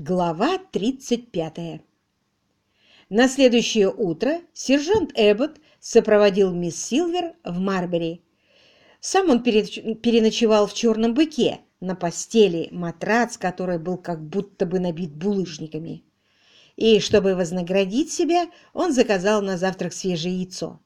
Глава 35. На следующее утро сержант Эббот сопроводил мисс Силвер в Марбери. Сам он переночевал в черном быке на постели, матрац который был как будто бы набит булыжниками. И, чтобы вознаградить себя, он заказал на завтрак свежее яйцо.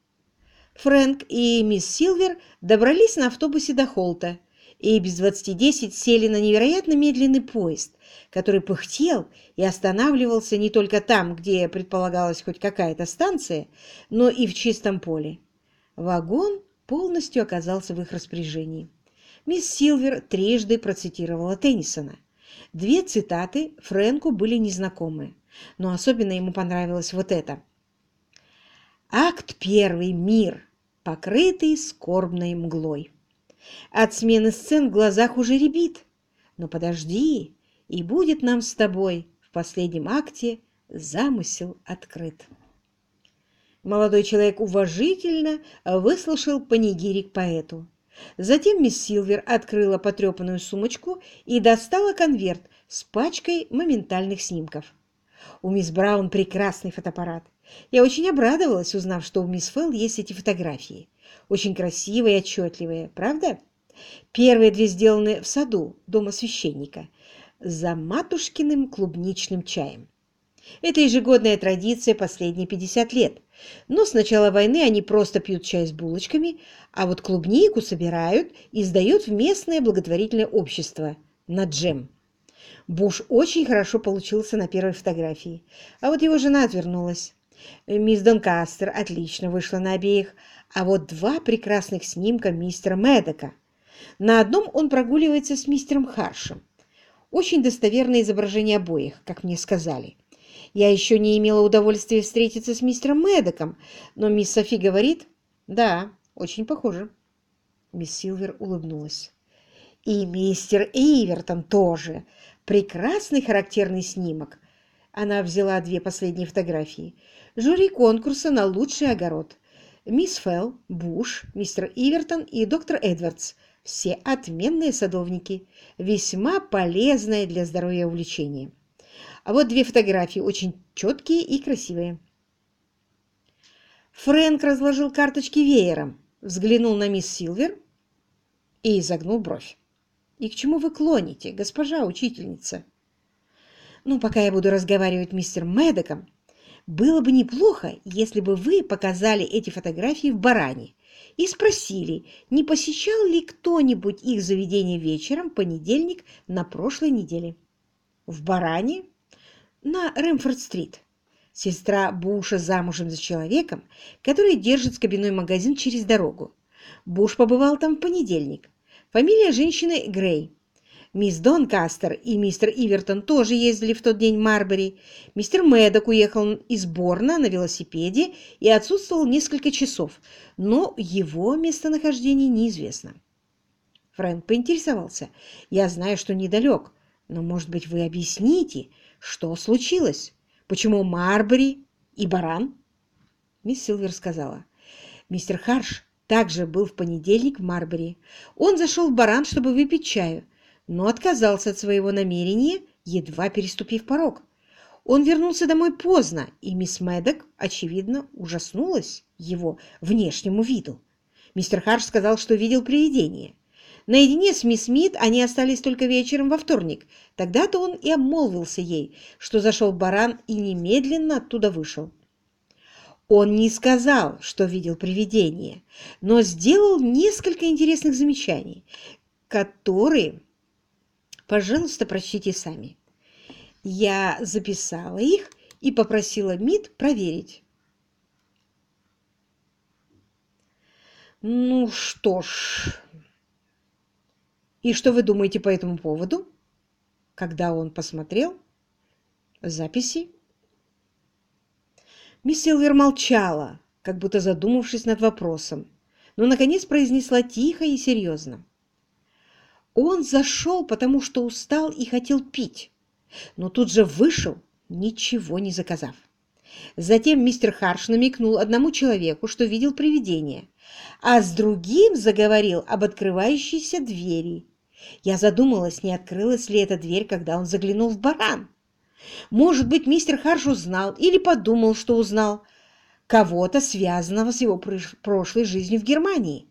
Фрэнк и мисс Силвер добрались на автобусе до Холта и без двадцати десять сели на невероятно медленный поезд, который пыхтел и останавливался не только там, где предполагалась хоть какая-то станция, но и в чистом поле. Вагон полностью оказался в их распоряжении. Мисс Силвер трижды процитировала Теннисона. Две цитаты Фрэнку были незнакомы, но особенно ему понравилось вот это. «Акт первый. Мир, покрытый скорбной мглой». От смены сцен в глазах уже рябит. Но подожди, и будет нам с тобой в последнем акте замысел открыт. Молодой человек уважительно выслушал панигирик поэту. Затем мисс Силвер открыла потрепанную сумочку и достала конверт с пачкой моментальных снимков. У мисс Браун прекрасный фотоаппарат. Я очень обрадовалась, узнав, что у мисс Фелл есть эти фотографии. Очень красивые и отчетливые, правда? Первые две сделаны в саду дома священника за матушкиным клубничным чаем. Это ежегодная традиция последние 50 лет. Но с начала войны они просто пьют чай с булочками, а вот клубнику собирают и сдают в местное благотворительное общество на джем. Буш очень хорошо получился на первой фотографии, а вот его жена отвернулась. Мисс Донкастер отлично вышла на обеих, а вот два прекрасных снимка мистера Медока. На одном он прогуливается с мистером Харшем. Очень достоверное изображение обоих, как мне сказали. Я еще не имела удовольствия встретиться с мистером Медоком, но мисс Софи говорит, да, очень похоже. Мисс Силвер улыбнулась. И мистер Ивертон тоже. Прекрасный характерный снимок. Она взяла две последние фотографии. Жюри конкурса на лучший огород. Мисс Фелл, Буш, мистер Ивертон и доктор Эдвардс. Все отменные садовники. Весьма полезное для здоровья увлечение. А вот две фотографии, очень четкие и красивые. Фрэнк разложил карточки веером, взглянул на мисс Силвер и изогнул бровь. «И к чему вы клоните, госпожа учительница?» «Ну, пока я буду разговаривать с мистером Мэддоком, было бы неплохо, если бы вы показали эти фотографии в Баране и спросили, не посещал ли кто-нибудь их заведение вечером в понедельник на прошлой неделе. В Баране? На Рэмфорд-стрит. Сестра Буша замужем за человеком, который держит скобяной магазин через дорогу. Буш побывал там в понедельник. Фамилия женщины Грей. Мисс Донкастер и мистер Ивертон тоже ездили в тот день в Марбери. Мистер Мэддок уехал из Борна на велосипеде и отсутствовал несколько часов, но его местонахождение неизвестно. Фрэнк поинтересовался. «Я знаю, что недалек, но, может быть, вы объясните, что случилось? Почему Марбери и Баран?» Мисс Силвер сказала. «Мистер Харш также был в понедельник в Марбери. Он зашел в Баран, чтобы выпить чаю но отказался от своего намерения, едва переступив порог. Он вернулся домой поздно, и мисс Мэддок, очевидно, ужаснулась его внешнему виду. Мистер Харш сказал, что видел привидение. Наедине с мисс Мид они остались только вечером во вторник. Тогда-то он и обмолвился ей, что зашел баран и немедленно оттуда вышел. Он не сказал, что видел привидение, но сделал несколько интересных замечаний, которые Пожалуйста, прочтите сами. Я записала их и попросила МИД проверить. Ну что ж... И что вы думаете по этому поводу? Когда он посмотрел записи? Мисс Силвер молчала, как будто задумавшись над вопросом, но, наконец, произнесла тихо и серьезно. Он зашел, потому что устал и хотел пить, но тут же вышел, ничего не заказав. Затем мистер Харш намекнул одному человеку, что видел привидение, а с другим заговорил об открывающейся двери. Я задумалась, не открылась ли эта дверь, когда он заглянул в баран. Может быть, мистер Харш узнал или подумал, что узнал кого-то, связанного с его прошлой жизнью в Германии.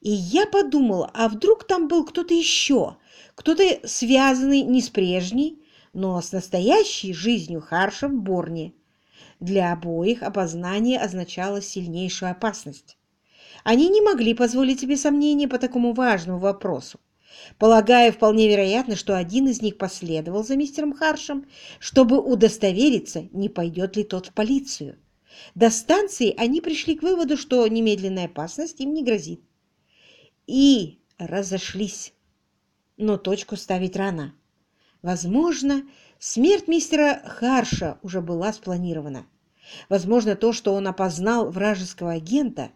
И я подумала, а вдруг там был кто-то еще, кто-то связанный не с прежней, но с настоящей жизнью Харша в Борне. Для обоих опознание означало сильнейшую опасность. Они не могли позволить себе сомнения по такому важному вопросу. Полагаю, вполне вероятно, что один из них последовал за мистером Харшем, чтобы удостовериться, не пойдет ли тот в полицию. До станции они пришли к выводу, что немедленная опасность им не грозит. И разошлись. Но точку ставить рано. Возможно, смерть мистера Харша уже была спланирована. Возможно, то, что он опознал вражеского агента,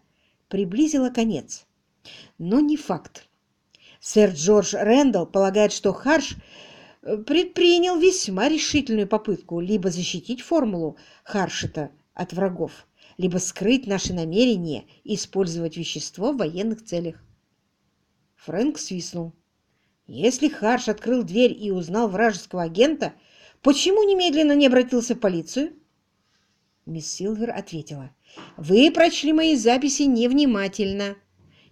приблизило конец. Но не факт. Сэр Джордж Рэндалл полагает, что Харш э, предпринял весьма решительную попытку либо защитить формулу Харшета от врагов, либо скрыть наши намерения использовать вещество в военных целях. Фрэнк свистнул. Если Харш открыл дверь и узнал вражеского агента, почему немедленно не обратился в полицию? Мисс Силвер ответила. «Вы прочли мои записи невнимательно.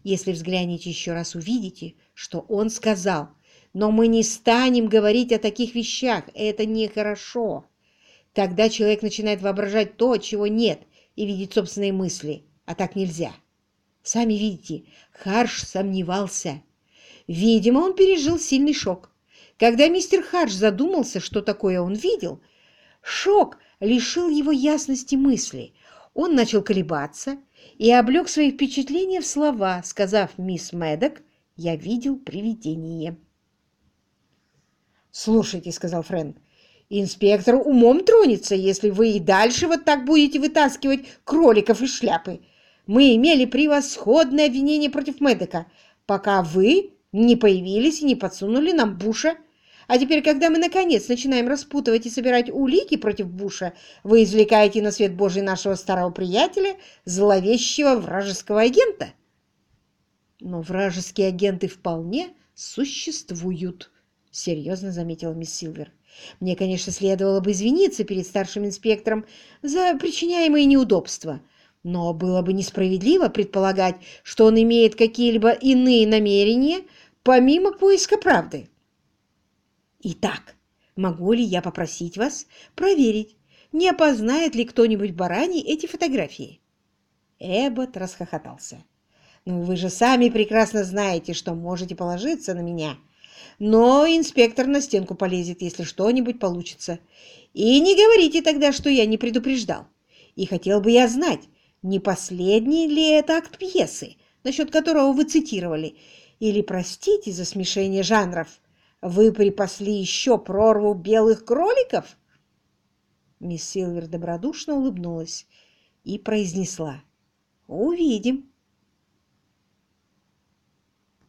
Если взглянете еще раз, увидите, что он сказал. Но мы не станем говорить о таких вещах. Это нехорошо. Тогда человек начинает воображать то, чего нет, и видеть собственные мысли. А так нельзя. Сами видите, Харш сомневался. Видимо, он пережил сильный шок. Когда мистер Харш задумался, что такое он видел, шок лишил его ясности мысли. Он начал колебаться и облег свои впечатления в слова, сказав мисс Мэддок, «Я видел привидение». «Слушайте», — сказал Фрэнк, — «инспектор умом тронется, если вы и дальше вот так будете вытаскивать кроликов из шляпы. Мы имели превосходное обвинение против Мэддока, пока вы не появились и не подсунули нам Буша». А теперь, когда мы, наконец, начинаем распутывать и собирать улики против Буша, вы извлекаете на свет Божий нашего старого приятеля, зловещего вражеского агента. Но вражеские агенты вполне существуют, серьезно заметила мисс Силвер. Мне, конечно, следовало бы извиниться перед старшим инспектором за причиняемые неудобства, но было бы несправедливо предполагать, что он имеет какие-либо иные намерения помимо поиска правды. Итак, могу ли я попросить вас проверить, не опознает ли кто-нибудь барани эти фотографии? Эббот расхохотался. «Ну, вы же сами прекрасно знаете, что можете положиться на меня. Но инспектор на стенку полезет, если что-нибудь получится. И не говорите тогда, что я не предупреждал. И хотел бы я знать, не последний ли это акт пьесы, насчет которого вы цитировали, или, простите за смешение жанров, вы припасли еще прорву белых кроликов?» Мисс Силвер добродушно улыбнулась и произнесла. «Увидим».